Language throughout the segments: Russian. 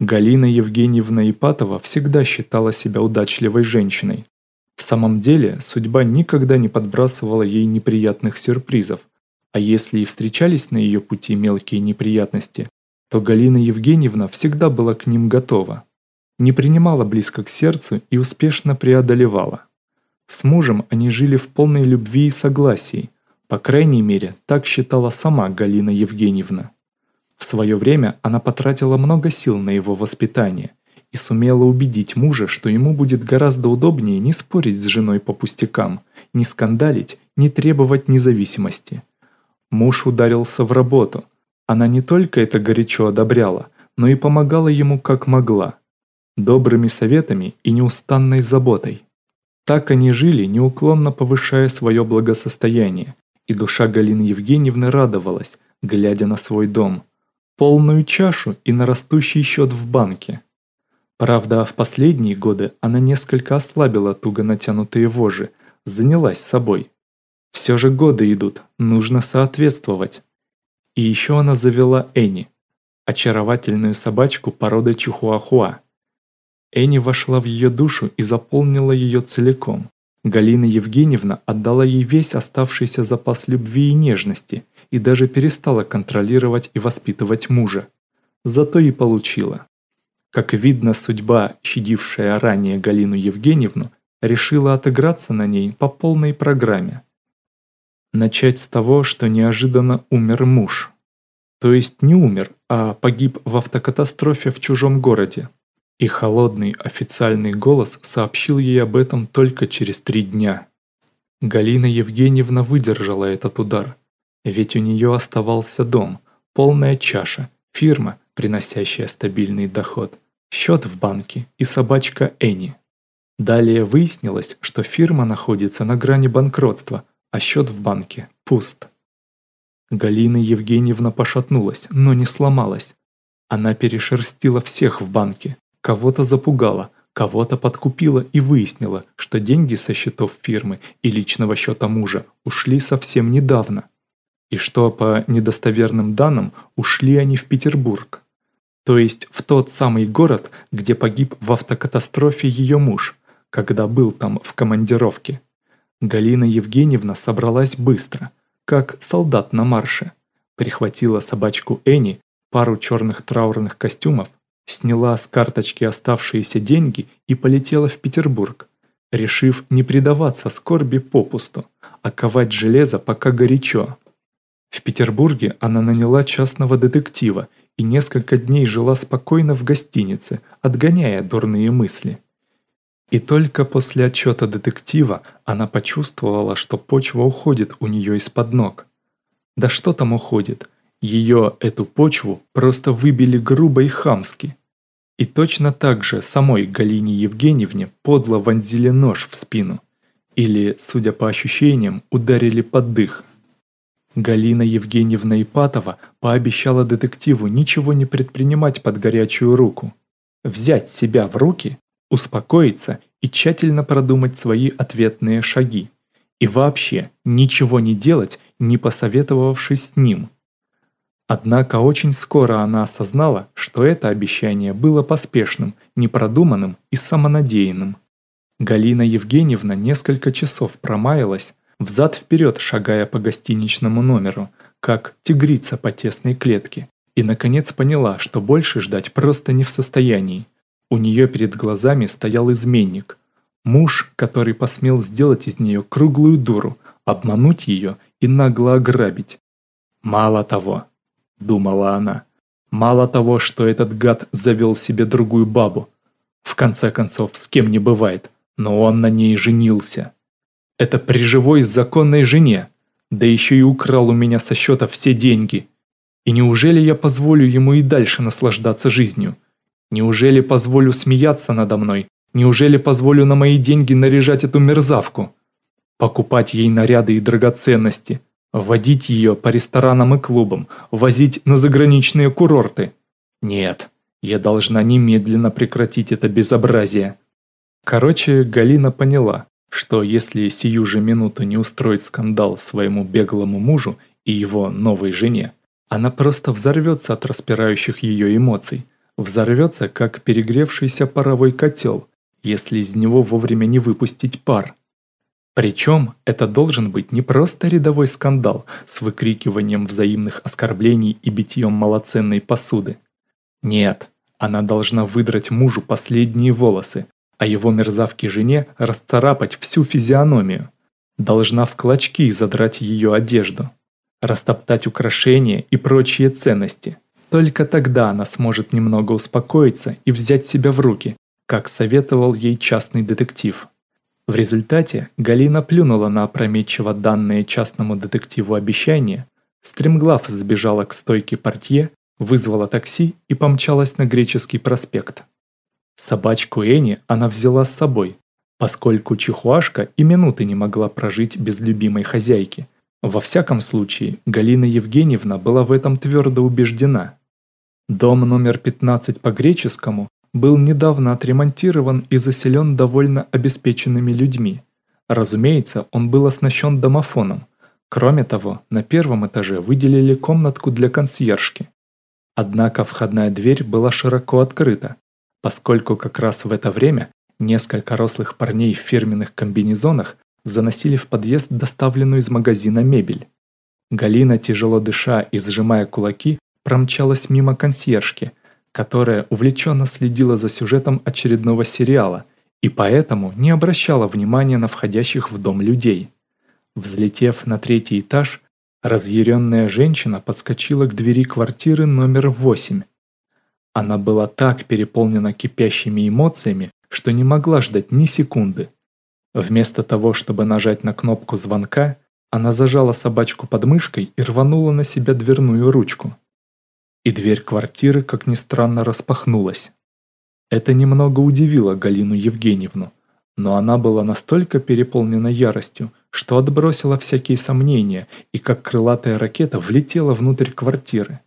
Галина Евгеньевна Ипатова всегда считала себя удачливой женщиной. В самом деле, судьба никогда не подбрасывала ей неприятных сюрпризов, а если и встречались на ее пути мелкие неприятности, то Галина Евгеньевна всегда была к ним готова. Не принимала близко к сердцу и успешно преодолевала. С мужем они жили в полной любви и согласии, по крайней мере, так считала сама Галина Евгеньевна. В свое время она потратила много сил на его воспитание и сумела убедить мужа, что ему будет гораздо удобнее не спорить с женой по пустякам, не скандалить, не требовать независимости. Муж ударился в работу. Она не только это горячо одобряла, но и помогала ему как могла. Добрыми советами и неустанной заботой. Так они жили, неуклонно повышая свое благосостояние, и душа Галины Евгеньевны радовалась, глядя на свой дом – полную чашу и на растущий счет в банке. Правда, в последние годы она несколько ослабила туго натянутые вожжи, занялась собой. Все же годы идут, нужно соответствовать. И еще она завела Энни, очаровательную собачку породы Чихуахуа. Энни вошла в ее душу и заполнила ее целиком. Галина Евгеньевна отдала ей весь оставшийся запас любви и нежности, и даже перестала контролировать и воспитывать мужа. Зато и получила. Как видно, судьба, щадившая ранее Галину Евгеньевну, решила отыграться на ней по полной программе. Начать с того, что неожиданно умер муж. То есть не умер, а погиб в автокатастрофе в чужом городе. И холодный официальный голос сообщил ей об этом только через три дня. Галина Евгеньевна выдержала этот удар, ведь у нее оставался дом, полная чаша, фирма, приносящая стабильный доход, счет в банке и собачка Энни. Далее выяснилось, что фирма находится на грани банкротства, а счет в банке пуст. Галина Евгеньевна пошатнулась, но не сломалась. Она перешерстила всех в банке, кого-то запугала, кого-то подкупила и выяснила, что деньги со счетов фирмы и личного счета мужа ушли совсем недавно и что по недостоверным данным ушли они в Петербург. То есть в тот самый город, где погиб в автокатастрофе ее муж, когда был там в командировке. Галина Евгеньевна собралась быстро, как солдат на марше, прихватила собачку Энни, пару черных траурных костюмов, сняла с карточки оставшиеся деньги и полетела в Петербург, решив не предаваться скорби попусту, а ковать железо пока горячо. В Петербурге она наняла частного детектива и несколько дней жила спокойно в гостинице, отгоняя дурные мысли. И только после отчета детектива она почувствовала, что почва уходит у нее из-под ног. Да что там уходит? Ее, эту почву, просто выбили грубо и хамски. И точно так же самой Галине Евгеньевне подло вонзили нож в спину. Или, судя по ощущениям, ударили под дых. Галина Евгеньевна Ипатова пообещала детективу ничего не предпринимать под горячую руку. Взять себя в руки, успокоиться и тщательно продумать свои ответные шаги. И вообще ничего не делать, не посоветовавшись с ним. Однако очень скоро она осознала, что это обещание было поспешным, непродуманным и самонадеянным. Галина Евгеньевна несколько часов промаялась, взад-вперед шагая по гостиничному номеру, как тигрица по тесной клетке, и наконец поняла, что больше ждать просто не в состоянии. У нее перед глазами стоял изменник. Муж, который посмел сделать из нее круглую дуру, обмануть ее и нагло ограбить. «Мало того», — думала она, — «мало того, что этот гад завел себе другую бабу. В конце концов, с кем не бывает, но он на ней женился». Это при живой законной жене, да еще и украл у меня со счета все деньги. И неужели я позволю ему и дальше наслаждаться жизнью? Неужели позволю смеяться надо мной? Неужели позволю на мои деньги наряжать эту мерзавку? Покупать ей наряды и драгоценности? Водить ее по ресторанам и клубам? Возить на заграничные курорты? Нет, я должна немедленно прекратить это безобразие. Короче, Галина поняла, что если сию же минуту не устроить скандал своему беглому мужу и его новой жене, она просто взорвется от распирающих ее эмоций, Взорвется, как перегревшийся паровой котел, если из него вовремя не выпустить пар. Причем это должен быть не просто рядовой скандал с выкрикиванием взаимных оскорблений и битьем малоценной посуды. Нет, она должна выдрать мужу последние волосы, а его мерзавке жене расцарапать всю физиономию. Должна в клочки задрать ее одежду, растоптать украшения и прочие ценности. Только тогда она сможет немного успокоиться и взять себя в руки, как советовал ей частный детектив. В результате Галина плюнула на опрометчиво данное частному детективу обещание, стремглав сбежала к стойке портье вызвала такси и помчалась на Греческий проспект. Собачку Эни она взяла с собой, поскольку чихуашка и минуты не могла прожить без любимой хозяйки. Во всяком случае, Галина Евгеньевна была в этом твердо убеждена. Дом номер 15 по греческому был недавно отремонтирован и заселен довольно обеспеченными людьми. Разумеется, он был оснащен домофоном. Кроме того, на первом этаже выделили комнатку для консьержки. Однако входная дверь была широко открыта, поскольку как раз в это время несколько рослых парней в фирменных комбинезонах заносили в подъезд доставленную из магазина мебель. Галина, тяжело дыша и сжимая кулаки, промчалась мимо консьержки, которая увлеченно следила за сюжетом очередного сериала и поэтому не обращала внимания на входящих в дом людей. Взлетев на третий этаж, Разъяренная женщина подскочила к двери квартиры номер 8. Она была так переполнена кипящими эмоциями, что не могла ждать ни секунды. Вместо того, чтобы нажать на кнопку звонка, она зажала собачку под мышкой и рванула на себя дверную ручку. И дверь квартиры, как ни странно, распахнулась. Это немного удивило Галину Евгеньевну, но она была настолько переполнена яростью, что отбросила всякие сомнения и как крылатая ракета влетела внутрь квартиры.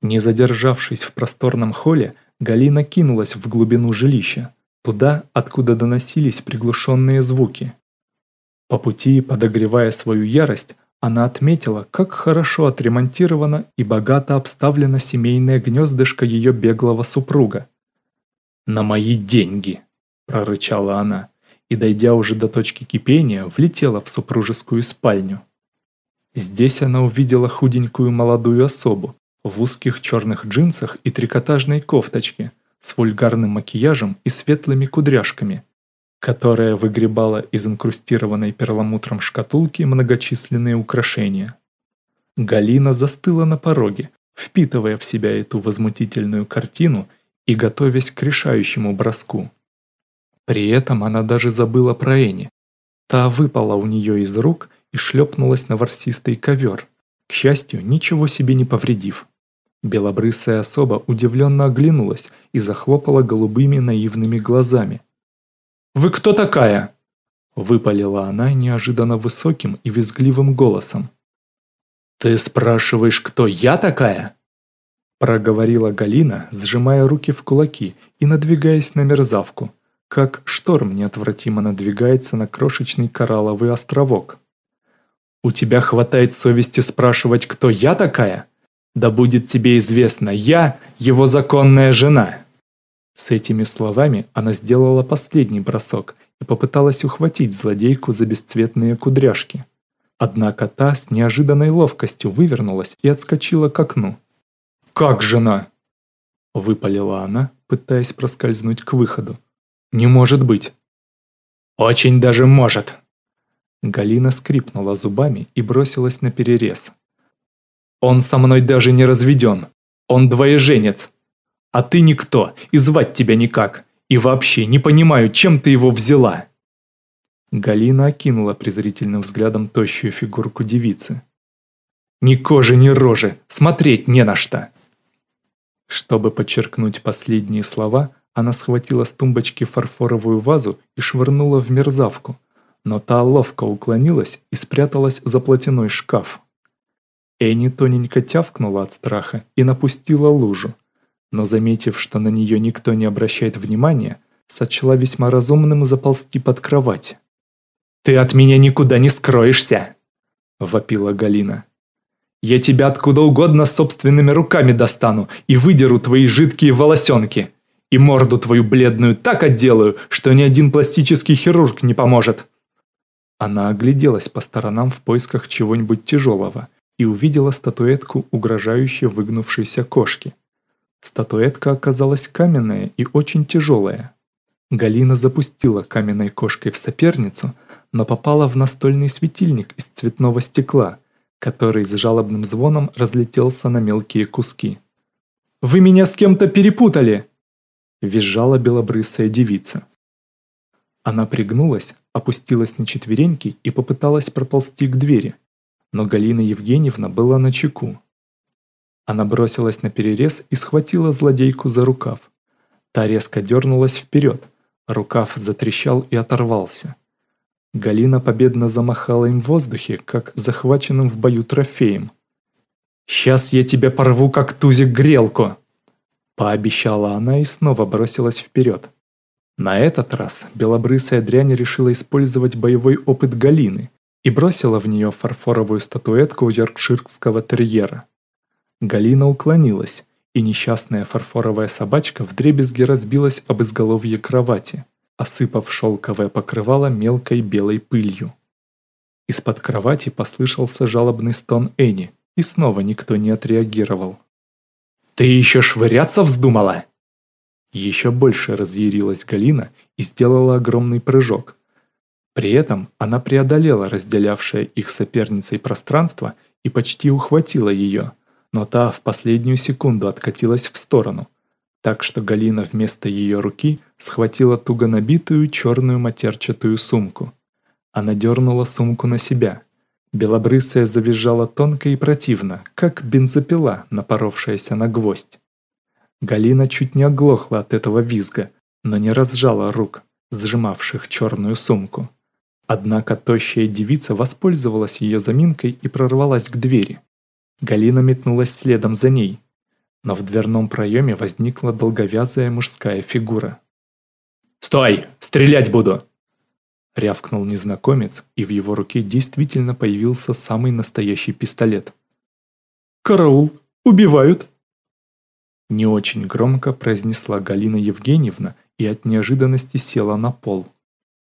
Не задержавшись в просторном холле, Галина кинулась в глубину жилища, туда, откуда доносились приглушенные звуки. По пути, подогревая свою ярость, она отметила, как хорошо отремонтировано и богато обставлено семейное гнездышко ее беглого супруга. «На мои деньги!» – прорычала она и, дойдя уже до точки кипения, влетела в супружескую спальню. Здесь она увидела худенькую молодую особу в узких черных джинсах и трикотажной кофточке с вульгарным макияжем и светлыми кудряшками, которая выгребала из инкрустированной перламутром шкатулки многочисленные украшения. Галина застыла на пороге, впитывая в себя эту возмутительную картину и готовясь к решающему броску. При этом она даже забыла про Эни. Та выпала у нее из рук и шлепнулась на ворсистый ковер, к счастью, ничего себе не повредив. Белобрысая особа удивленно оглянулась и захлопала голубыми наивными глазами. «Вы кто такая?» Выпалила она неожиданно высоким и визгливым голосом. «Ты спрашиваешь, кто я такая?» Проговорила Галина, сжимая руки в кулаки и надвигаясь на мерзавку как шторм неотвратимо надвигается на крошечный коралловый островок. «У тебя хватает совести спрашивать, кто я такая? Да будет тебе известно, я его законная жена!» С этими словами она сделала последний бросок и попыталась ухватить злодейку за бесцветные кудряшки. Однако та с неожиданной ловкостью вывернулась и отскочила к окну. «Как жена?» – выпалила она, пытаясь проскользнуть к выходу. Не может быть. Очень даже может. Галина скрипнула зубами и бросилась на перерез. Он со мной даже не разведен. Он двоеженец. А ты никто, и звать тебя никак. И вообще не понимаю, чем ты его взяла. Галина окинула презрительным взглядом тощую фигурку девицы. «Ни кожи, ни рожи, смотреть не на что!» Чтобы подчеркнуть последние слова, она схватила с тумбочки фарфоровую вазу и швырнула в мерзавку, но та ловко уклонилась и спряталась за платяной шкаф. Энни тоненько тявкнула от страха и напустила лужу, но заметив, что на нее никто не обращает внимания, сочла весьма разумным заползти под кровать. «Ты от меня никуда не скроешься!» – вопила Галина. Я тебя откуда угодно собственными руками достану и выдеру твои жидкие волосенки. И морду твою бледную так отделаю, что ни один пластический хирург не поможет». Она огляделась по сторонам в поисках чего-нибудь тяжелого и увидела статуэтку угрожающе выгнувшейся кошки. Статуэтка оказалась каменная и очень тяжелая. Галина запустила каменной кошкой в соперницу, но попала в настольный светильник из цветного стекла, который с жалобным звоном разлетелся на мелкие куски. «Вы меня с кем-то перепутали!» – визжала белобрысая девица. Она пригнулась, опустилась на четвереньки и попыталась проползти к двери, но Галина Евгеньевна была на чеку. Она бросилась на перерез и схватила злодейку за рукав. Та резко дернулась вперед, рукав затрещал и оторвался. Галина победно замахала им в воздухе, как захваченным в бою трофеем. «Сейчас я тебя порву, как тузик грелку!» Пообещала она и снова бросилась вперед. На этот раз белобрысая дрянь решила использовать боевой опыт Галины и бросила в нее фарфоровую статуэтку йоркширского терьера. Галина уклонилась, и несчастная фарфоровая собачка вдребезги разбилась об изголовье кровати, осыпав шелковое покрывало мелкой белой пылью. Из-под кровати послышался жалобный стон Эни, и снова никто не отреагировал. «Ты еще швыряться вздумала?» Еще больше разъярилась Галина и сделала огромный прыжок. При этом она преодолела разделявшее их соперницей пространство и почти ухватила ее, но та в последнюю секунду откатилась в сторону, так что Галина вместо ее руки схватила туго набитую черную матерчатую сумку. Она дернула сумку на себя. Белобрысая завизжала тонко и противно, как бензопила, напоровшаяся на гвоздь. Галина чуть не оглохла от этого визга, но не разжала рук, сжимавших черную сумку. Однако тощая девица воспользовалась ее заминкой и прорвалась к двери. Галина метнулась следом за ней, но в дверном проеме возникла долговязая мужская фигура. «Стой! Стрелять буду!» Рявкнул незнакомец, и в его руке действительно появился самый настоящий пистолет. «Караул! Убивают!» Не очень громко произнесла Галина Евгеньевна и от неожиданности села на пол.